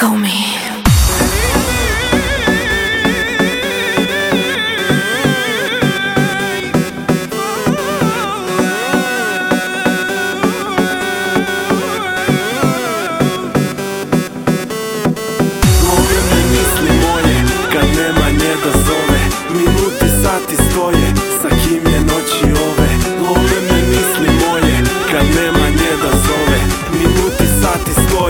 Call me. Kad nema nje da zove. Minuti, sati stoje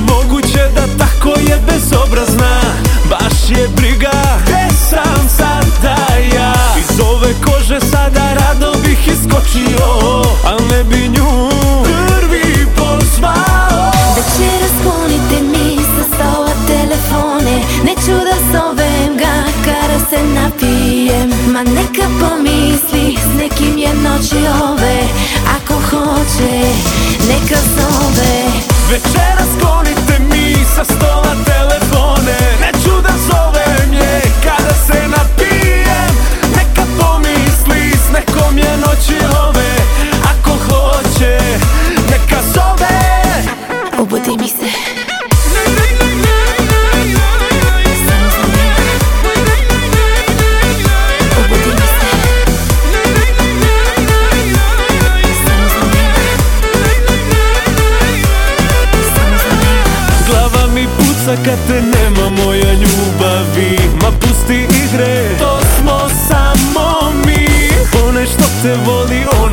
moguće da tako je bezobrazna. Baš je briga Gde sam sada ja. Iz ove kože sada rado bih iskočio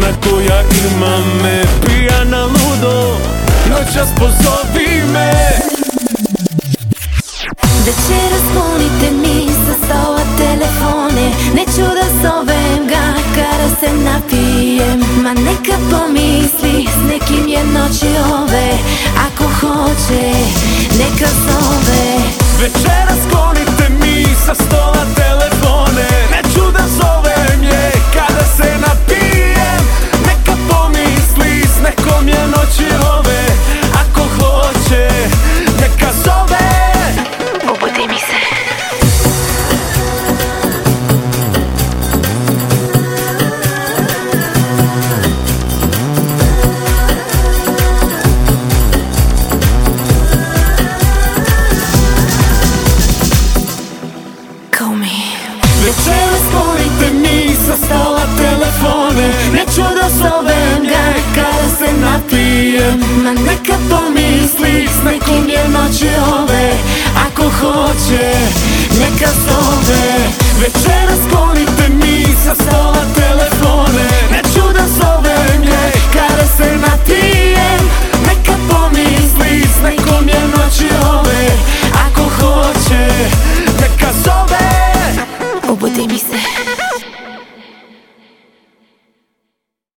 ona koja ima me Pijana ludo, noćas pozovi me. Večeras sklonite mi sa stola telefone Neću da zovem ga kada se napijem. Ma neka pomisli s nekim je noći ove Ako hoće, neka zove. Večeras Večeras sklonite mi sa stola telefone. Neću da zovem ga kada se napijem. Ma neka Pomisli s nekim je noći ove Ako hoće, neka zove babysit.